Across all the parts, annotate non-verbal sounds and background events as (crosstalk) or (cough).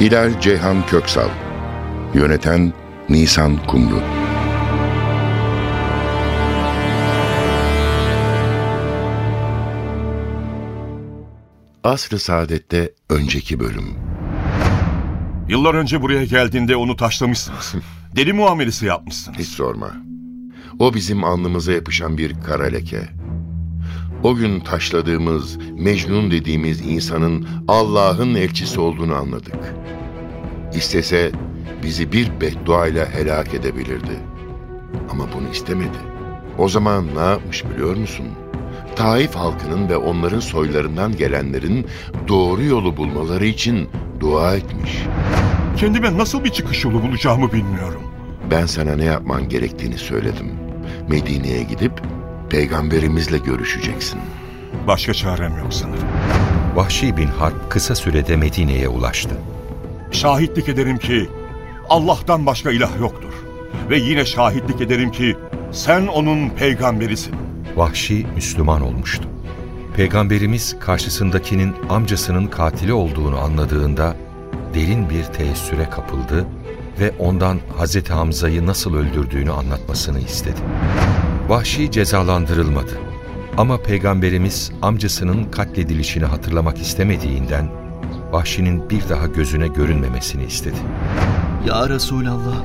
Hilal Ceyhan Köksal Yöneten Nisan Kumru Asr-ı Saadet'te önceki bölüm Yıllar önce buraya geldiğinde onu taşlamışsınız. (laughs) Deli muamelesi yapmışsınız. Hiç sorma. O bizim alnımıza yapışan bir kara leke. O gün taşladığımız, Mecnun dediğimiz insanın Allah'ın elçisi olduğunu anladık. İstese bizi bir bedduayla helak edebilirdi. Ama bunu istemedi. O zaman ne yapmış biliyor musun? Taif halkının ve onların soylarından gelenlerin doğru yolu bulmaları için dua etmiş. Kendime nasıl bir çıkış yolu bulacağımı bilmiyorum. Ben sana ne yapman gerektiğini söyledim. Medine'ye gidip peygamberimizle görüşeceksin. Başka çarem yok sanırım. Vahşi bin Harp kısa sürede Medine'ye ulaştı. Şahitlik ederim ki Allah'tan başka ilah yoktur. Ve yine şahitlik ederim ki sen onun peygamberisin. Vahşi Müslüman olmuştu. Peygamberimiz karşısındakinin amcasının katili olduğunu anladığında derin bir teessüre kapıldı ve ondan Hazreti Hamza'yı nasıl öldürdüğünü anlatmasını istedi. Vahşi cezalandırılmadı. Ama Peygamberimiz amcasının katledilişini hatırlamak istemediğinden Vahşi'nin bir daha gözüne görünmemesini istedi. Ya Resulallah,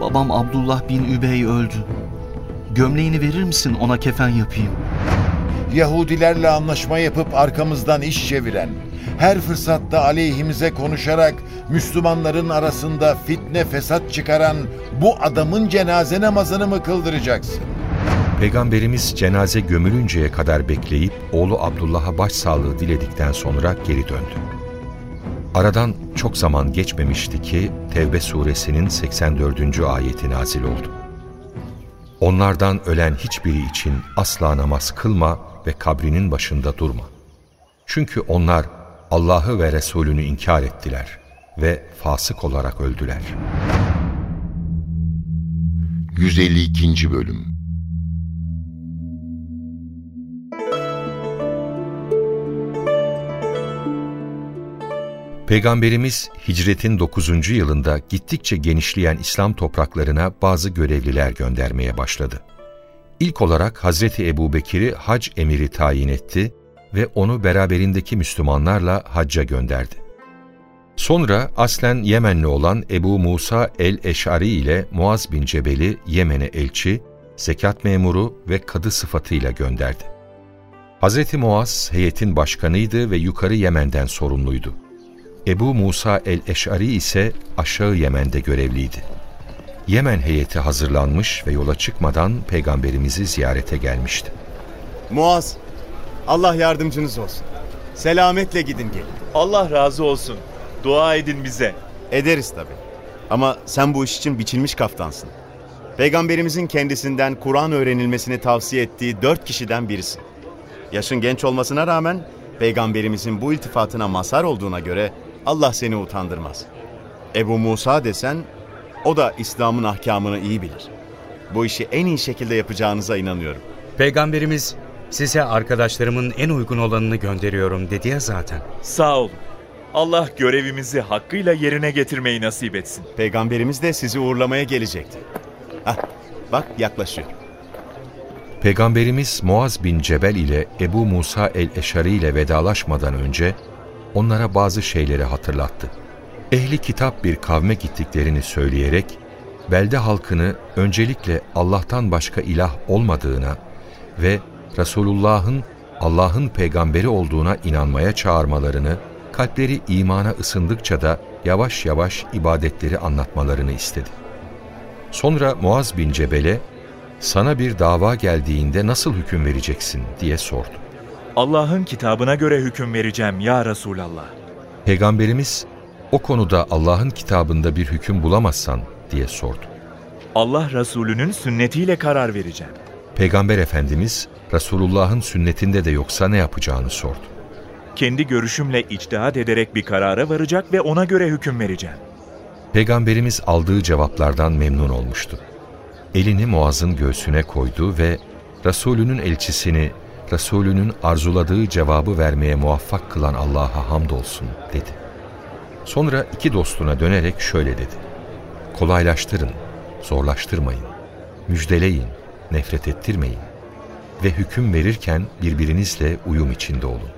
babam Abdullah bin Übey öldü. Gömleğini verir misin ona kefen yapayım? Yahudilerle anlaşma yapıp arkamızdan iş çeviren, her fırsatta aleyhimize konuşarak Müslümanların arasında fitne fesat çıkaran bu adamın cenaze namazını mı kıldıracaksın? Peygamberimiz cenaze gömülünceye kadar bekleyip oğlu Abdullah'a başsağlığı diledikten sonra geri döndü. Aradan çok zaman geçmemişti ki Tevbe suresinin 84. ayeti nazil oldu. Onlardan ölen hiçbiri için asla namaz kılma ve kabrinin başında durma. Çünkü onlar Allah'ı ve Resulünü inkar ettiler ve fasık olarak öldüler. 152. Bölüm Peygamberimiz hicretin 9. yılında gittikçe genişleyen İslam topraklarına bazı görevliler göndermeye başladı. İlk olarak Hazreti Ebu Bekir'i hac emiri tayin etti ve onu beraberindeki Müslümanlarla hacca gönderdi. Sonra aslen Yemenli olan Ebu Musa el-Eş'ari ile Muaz bin Cebel'i Yemen'e elçi, zekat memuru ve kadı sıfatıyla gönderdi. Hz. Muaz heyetin başkanıydı ve yukarı Yemen'den sorumluydu. Ebu Musa el-Eş'ari ise aşağı Yemen'de görevliydi. Yemen heyeti hazırlanmış ve yola çıkmadan peygamberimizi ziyarete gelmişti. Muaz, Allah yardımcınız olsun. Selametle gidin gelin. Allah razı olsun. Dua edin bize. Ederiz tabi. Ama sen bu iş için biçilmiş kaftansın. Peygamberimizin kendisinden Kur'an öğrenilmesini tavsiye ettiği dört kişiden birisin. Yaşın genç olmasına rağmen Peygamberimizin bu iltifatına mazhar olduğuna göre Allah seni utandırmaz. Ebu Musa desen o da İslam'ın ahkamını iyi bilir. Bu işi en iyi şekilde yapacağınıza inanıyorum. Peygamberimiz size arkadaşlarımın en uygun olanını gönderiyorum dedi ya zaten. Sağ olun. Allah görevimizi hakkıyla yerine getirmeyi nasip etsin. Peygamberimiz de sizi uğurlamaya gelecekti. Hah, bak yaklaşıyor. Peygamberimiz Muaz bin Cebel ile Ebu Musa el-Eşari ile vedalaşmadan önce onlara bazı şeyleri hatırlattı. Ehli kitap bir kavme gittiklerini söyleyerek, belde halkını öncelikle Allah'tan başka ilah olmadığına ve Resulullah'ın Allah'ın peygamberi olduğuna inanmaya çağırmalarını, kalpleri imana ısındıkça da yavaş yavaş ibadetleri anlatmalarını istedi. Sonra Muaz bin Cebel'e, sana bir dava geldiğinde nasıl hüküm vereceksin diye sordu. Allah'ın kitabına göre hüküm vereceğim ya Resulallah. Peygamberimiz, O konuda Allah'ın kitabında bir hüküm bulamazsan diye sordu. Allah Resulü'nün sünnetiyle karar vereceğim. Peygamber Efendimiz Resulullah'ın sünnetinde de yoksa ne yapacağını sordu. Kendi görüşümle içtihat ederek bir karara varacak ve ona göre hüküm vereceğim. Peygamberimiz aldığı cevaplardan memnun olmuştu. Elini Muaz'ın göğsüne koydu ve Resulünün elçisini, Resulünün arzuladığı cevabı vermeye muvaffak kılan Allah'a hamdolsun dedi. Sonra iki dostuna dönerek şöyle dedi. Kolaylaştırın, zorlaştırmayın, müjdeleyin, nefret ettirmeyin ve hüküm verirken birbirinizle uyum içinde olun.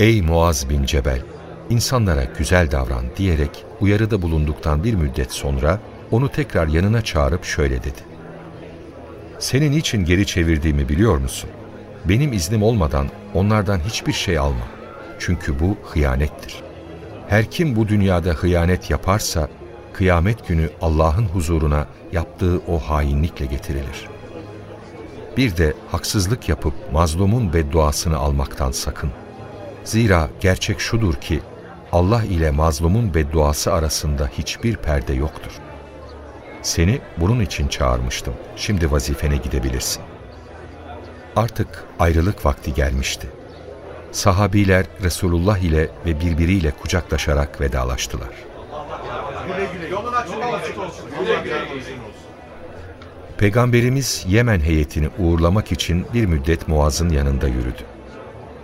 Ey Muaz bin Cebel! insanlara güzel davran diyerek uyarıda bulunduktan bir müddet sonra onu tekrar yanına çağırıp şöyle dedi. Senin için geri çevirdiğimi biliyor musun? Benim iznim olmadan onlardan hiçbir şey alma. Çünkü bu hıyanettir. Her kim bu dünyada hıyanet yaparsa, kıyamet günü Allah'ın huzuruna yaptığı o hainlikle getirilir. Bir de haksızlık yapıp mazlumun bedduasını almaktan sakın. Zira gerçek şudur ki Allah ile mazlumun bedduası arasında hiçbir perde yoktur. Seni bunun için çağırmıştım. Şimdi vazifene gidebilirsin. Artık ayrılık vakti gelmişti. Sahabiler Resulullah ile ve birbiriyle kucaklaşarak vedalaştılar. Peygamberimiz Yemen heyetini uğurlamak için bir müddet Muaz'ın yanında yürüdü.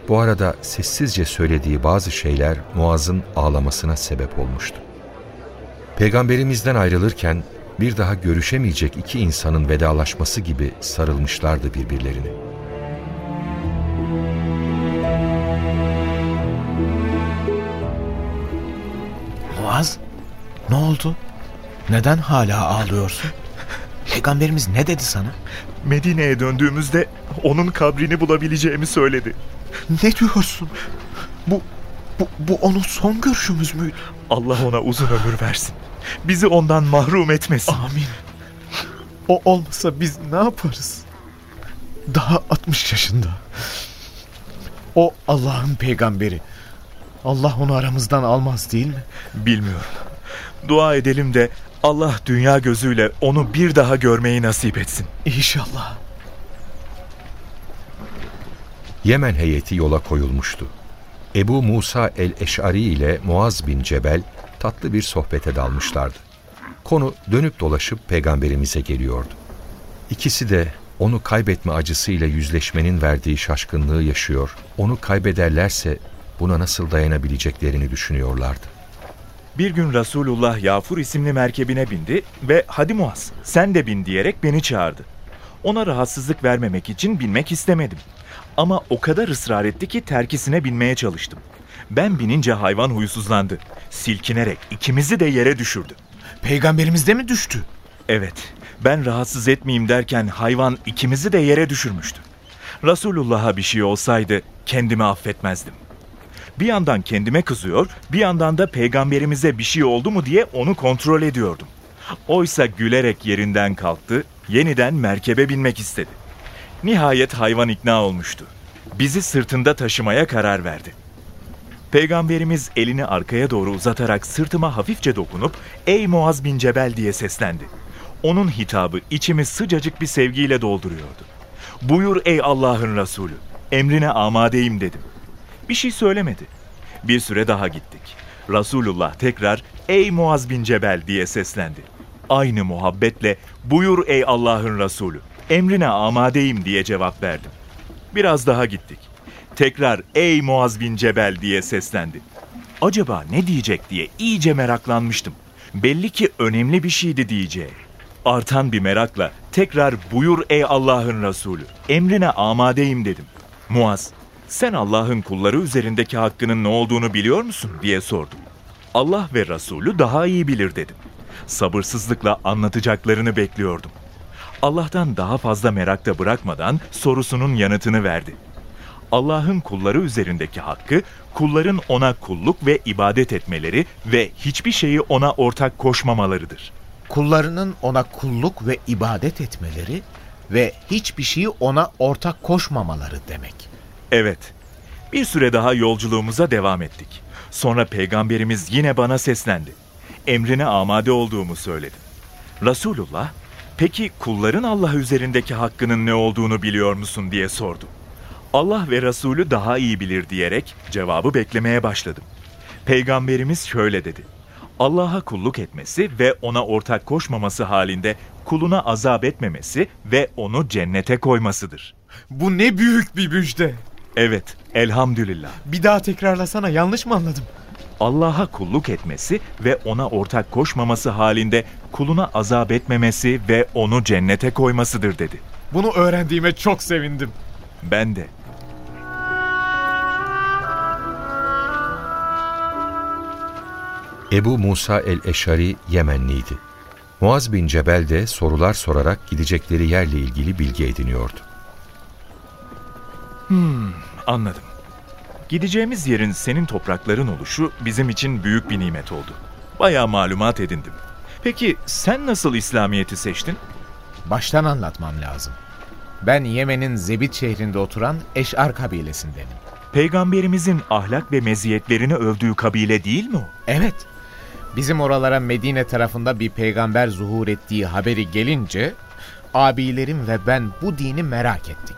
Bu arada sessizce söylediği bazı şeyler Muaz'ın ağlamasına sebep olmuştu. Peygamberimizden ayrılırken bir daha görüşemeyecek iki insanın vedalaşması gibi sarılmışlardı birbirlerini. Muaz, ne oldu? Neden hala ağlıyorsun? Peygamberimiz ne dedi sana? Medine'ye döndüğümüzde onun kabrini bulabileceğimi söyledi. Ne diyorsun? Bu, bu, bu onun son görüşümüz müydü? Allah ona uzun ömür versin. Bizi ondan mahrum etmesin. Amin. O olmasa biz ne yaparız? Daha 60 yaşında. O Allah'ın peygamberi. Allah onu aramızdan almaz değil mi? Bilmiyorum. Dua edelim de Allah dünya gözüyle onu bir daha görmeyi nasip etsin. İnşallah. Yemen heyeti yola koyulmuştu. Ebu Musa el-Eş'ari ile Muaz bin Cebel tatlı bir sohbete dalmışlardı. Konu dönüp dolaşıp peygamberimize geliyordu. İkisi de onu kaybetme acısıyla yüzleşmenin verdiği şaşkınlığı yaşıyor, onu kaybederlerse buna nasıl dayanabileceklerini düşünüyorlardı. Bir gün Resulullah Yafur isimli merkebine bindi ve hadi Muaz sen de bin diyerek beni çağırdı. Ona rahatsızlık vermemek için binmek istemedim. Ama o kadar ısrar etti ki terkisine binmeye çalıştım. Ben binince hayvan huysuzlandı. Silkinerek ikimizi de yere düşürdü. Peygamberimiz de mi düştü? Evet, ben rahatsız etmeyeyim derken hayvan ikimizi de yere düşürmüştü. Resulullah'a bir şey olsaydı kendimi affetmezdim. Bir yandan kendime kızıyor, bir yandan da peygamberimize bir şey oldu mu diye onu kontrol ediyordum. Oysa gülerek yerinden kalktı, yeniden merkebe binmek istedi. Nihayet hayvan ikna olmuştu. Bizi sırtında taşımaya karar verdi. Peygamberimiz elini arkaya doğru uzatarak sırtıma hafifçe dokunup "Ey Muaz bin Cebel" diye seslendi. Onun hitabı içimi sıcacık bir sevgiyle dolduruyordu. "Buyur ey Allah'ın Resulü, emrine amadeyim." dedim. Bir şey söylemedi. Bir süre daha gittik. Resulullah tekrar "Ey Muaz bin Cebel" diye seslendi. Aynı muhabbetle "Buyur ey Allah'ın Resulü, emrine amadeyim." diye cevap verdim. Biraz daha gittik. Tekrar ey Muaz bin Cebel diye seslendi. Acaba ne diyecek diye iyice meraklanmıştım. Belli ki önemli bir şeydi diyeceği. Artan bir merakla tekrar buyur ey Allah'ın Resulü. Emrine amadeyim dedim. Muaz, sen Allah'ın kulları üzerindeki hakkının ne olduğunu biliyor musun diye sordum. Allah ve Resulü daha iyi bilir dedim. Sabırsızlıkla anlatacaklarını bekliyordum. Allah'tan daha fazla merakta bırakmadan sorusunun yanıtını verdi. Allah'ın kulları üzerindeki hakkı, kulların ona kulluk ve ibadet etmeleri ve hiçbir şeyi ona ortak koşmamalarıdır. Kullarının ona kulluk ve ibadet etmeleri ve hiçbir şeyi ona ortak koşmamaları demek. Evet, bir süre daha yolculuğumuza devam ettik. Sonra peygamberimiz yine bana seslendi. Emrine amade olduğumu söyledim. Resulullah, peki kulların Allah üzerindeki hakkının ne olduğunu biliyor musun diye sordu. Allah ve Resulü daha iyi bilir diyerek cevabı beklemeye başladım. Peygamberimiz şöyle dedi. Allah'a kulluk etmesi ve ona ortak koşmaması halinde kuluna azap etmemesi ve onu cennete koymasıdır. Bu ne büyük bir müjde. Evet, elhamdülillah. Bir daha tekrarlasana yanlış mı anladım? Allah'a kulluk etmesi ve ona ortak koşmaması halinde kuluna azap etmemesi ve onu cennete koymasıdır dedi. Bunu öğrendiğime çok sevindim. Ben de. Ebu Musa el-Eşari Yemenliydi. Muaz bin Cebel de sorular sorarak gidecekleri yerle ilgili bilgi ediniyordu. Hmm, anladım. Gideceğimiz yerin senin toprakların oluşu bizim için büyük bir nimet oldu. Bayağı malumat edindim. Peki sen nasıl İslamiyet'i seçtin? Baştan anlatmam lazım. Ben Yemen'in Zebit şehrinde oturan Eş'ar kabilesindenim. Peygamberimizin ahlak ve meziyetlerini övdüğü kabile değil mi o? Evet. Bizim oralara Medine tarafında bir peygamber zuhur ettiği haberi gelince abilerim ve ben bu dini merak ettik.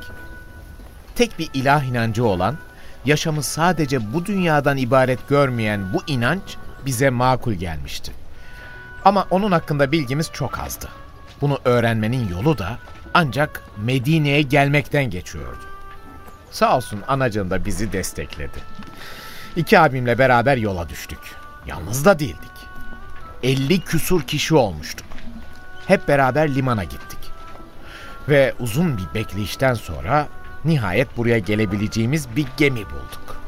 Tek bir ilah inancı olan, yaşamı sadece bu dünyadan ibaret görmeyen bu inanç bize makul gelmişti. Ama onun hakkında bilgimiz çok azdı. Bunu öğrenmenin yolu da ancak Medine'ye gelmekten geçiyordu. Sağ olsun anacığım da bizi destekledi. İki abimle beraber yola düştük. Yalnız da değildik. 50 küsur kişi olmuştuk. Hep beraber limana gittik. Ve uzun bir bekleyişten sonra nihayet buraya gelebileceğimiz bir gemi bulduk.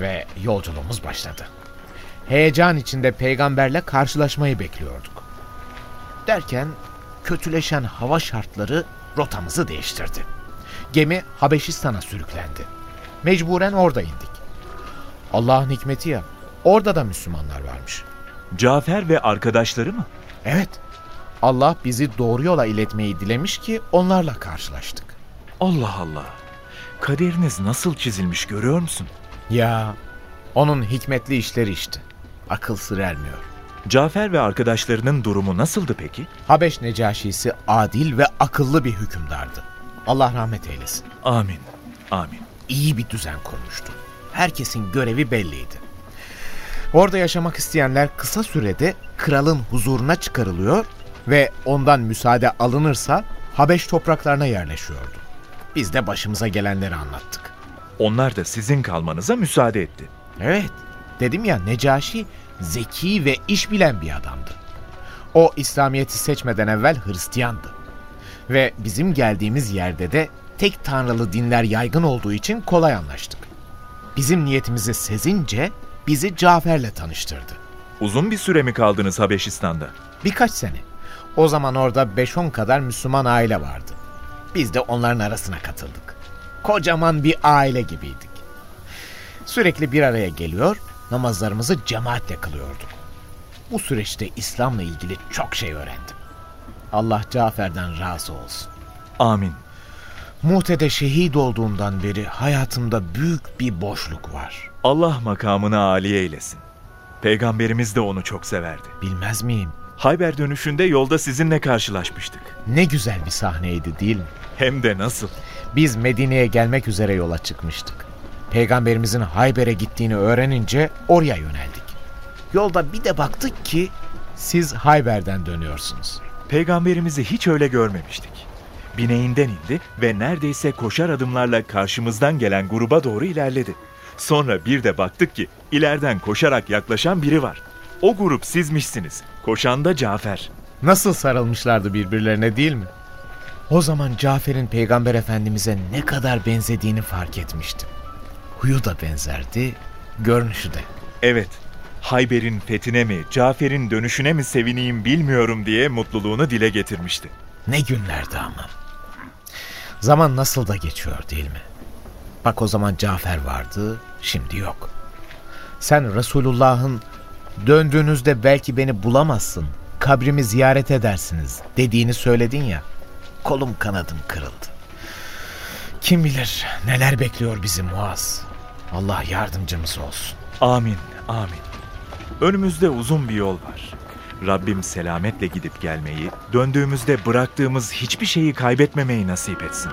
Ve yolculuğumuz başladı. Heyecan içinde peygamberle karşılaşmayı bekliyorduk. Derken kötüleşen hava şartları rotamızı değiştirdi. Gemi Habeşistan'a sürüklendi. Mecburen orada indik. Allah'ın hikmeti ya, orada da Müslümanlar varmış. Cafer ve arkadaşları mı? Evet, Allah bizi doğru yola iletmeyi dilemiş ki onlarla karşılaştık. Allah Allah. Kaderiniz nasıl çizilmiş görüyor musun? Ya, onun hikmetli işleri işte. Akıl sır ermiyor. Cafer ve arkadaşlarının durumu nasıldı peki? Habeş Necaşisi adil ve akıllı bir hükümdardı. Allah rahmet eylesin. Amin. Amin. İyi bir düzen kurmuştu. Herkesin görevi belliydi. Orada yaşamak isteyenler kısa sürede kralın huzuruna çıkarılıyor ve ondan müsaade alınırsa Habeş topraklarına yerleşiyordu. Biz de başımıza gelenleri anlattık. Onlar da sizin kalmanıza müsaade etti. Evet, dedim ya Necaşi zeki ve iş bilen bir adamdı. O İslamiyet'i seçmeden evvel Hristiyandı. Ve bizim geldiğimiz yerde de tek tanrılı dinler yaygın olduğu için kolay anlaştık. Bizim niyetimizi sezince bizi Cafer'le tanıştırdı. Uzun bir süre mi kaldınız Habeşistan'da? Birkaç sene. O zaman orada 5-10 kadar Müslüman aile vardı. Biz de onların arasına katıldık. Kocaman bir aile gibiydik. Sürekli bir araya geliyor, namazlarımızı cemaatle kılıyorduk. Bu süreçte İslam'la ilgili çok şey öğrendim. Allah Cafer'den razı olsun. Amin. Muhte'de şehit olduğundan beri hayatımda büyük bir boşluk var. Allah makamını âli eylesin. Peygamberimiz de onu çok severdi. Bilmez miyim? Hayber dönüşünde yolda sizinle karşılaşmıştık. Ne güzel bir sahneydi değil mi? Hem de nasıl? Biz Medine'ye gelmek üzere yola çıkmıştık. Peygamberimizin Hayber'e gittiğini öğrenince oraya yöneldik. Yolda bir de baktık ki siz Hayber'den dönüyorsunuz. Peygamberimizi hiç öyle görmemiştik. Bineğinden indi ve neredeyse koşar adımlarla karşımızdan gelen gruba doğru ilerledi. Sonra bir de baktık ki ileriden koşarak yaklaşan biri var. O grup sizmişsiniz. Koşan da Cafer. Nasıl sarılmışlardı birbirlerine değil mi? O zaman Cafer'in Peygamber Efendimiz'e ne kadar benzediğini fark etmiştim. Huyu da benzerdi, görünüşü de. Evet, Hayber'in fethine mi, Cafer'in dönüşüne mi sevineyim bilmiyorum diye mutluluğunu dile getirmişti. Ne günlerdi ama. Zaman nasıl da geçiyor değil mi? Bak o zaman Cafer vardı, şimdi yok. Sen Resulullah'ın döndüğünüzde belki beni bulamazsın, kabrimi ziyaret edersiniz dediğini söyledin ya. Kolum kanadım kırıldı. Kim bilir neler bekliyor bizi Muaz. Allah yardımcımız olsun. Amin, Amin. Önümüzde uzun bir yol var. Rabbim selametle gidip gelmeyi, döndüğümüzde bıraktığımız hiçbir şeyi kaybetmemeyi nasip etsin.